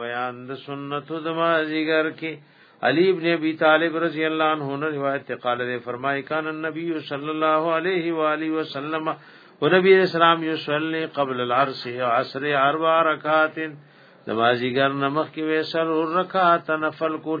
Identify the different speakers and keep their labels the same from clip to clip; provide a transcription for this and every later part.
Speaker 1: بیان د سنت د مازیګر کې علی ابن ابي طالب رضی الله عنه نے روایت قال نے فرمائے کان النبی صلی الله علیه و آله وسلم او نبی اسلام یصلی قبل العرس عصر اربع رکعات نمازیګر نمخ کې وسر رکعات نفل کول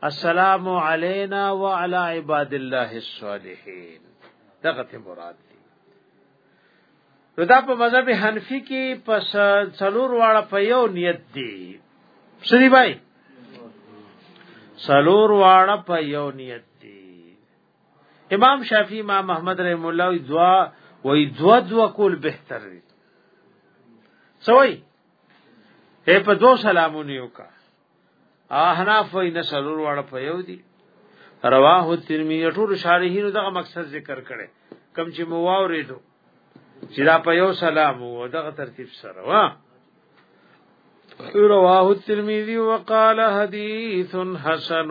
Speaker 1: السلام علینا وعلى عباد الله الصالحین دغه ته مراد دی نو دا په مذهب حنفی کې پس څلور واړه په یو نیت دی سری بای څلور واړه په یو نیت دی امام شافعی امام محمد رحم الله دعا وای دوا دوا کول بهتر دی سوئی اے په دو سلامونه وکړه احناف وای نه سلور واړه په یو دي رواه ترمذی ټول شارحینو دغه مقصد ذکر کړي کم چې مو واوریدو چې دا په یو سلام وو دغه ترتیب سره وا رواه الترمذي وقال حديث حسن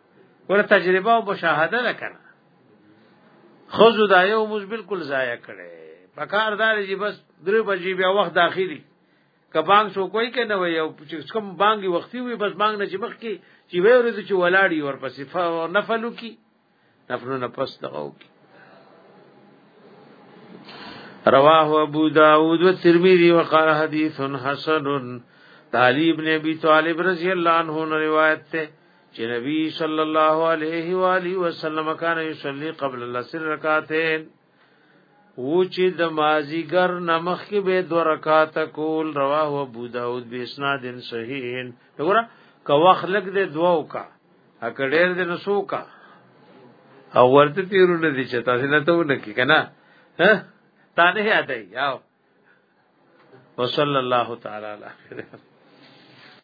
Speaker 1: ور تجربه او مشاهده ده کنه خزو دا یو موږ بالکل ضایع کړي پکار دار چې بس درې بجې بیا وخت داخلي کبان سو کوئی کنه وي او چې کوم بانګي وختي وي بس بانګ نه چې مخ کې چې وې ورځ چې ولاړی ور پسې نفلو کی نفلو نه پس دغو کی رواه ابو داود و ترمذی وقال حدیث حسن تعالی ابن ابي طالب رضی الله عنه روایت ته چې نبی صلی الله علیه و آله وسلم کان یصلی قبل العصر رکعتین او چې د مازیګر نمخ کې به دو رکعات کول رواه ابو داود به اسناد صحیح وګوره کو خلق دې دواو کا اکډیر دې نسو کا او ورته تیرونه دي چې تاسو نه ته ونکې کنه ها تا نه یادای یاو وصلی الله تعالی علیه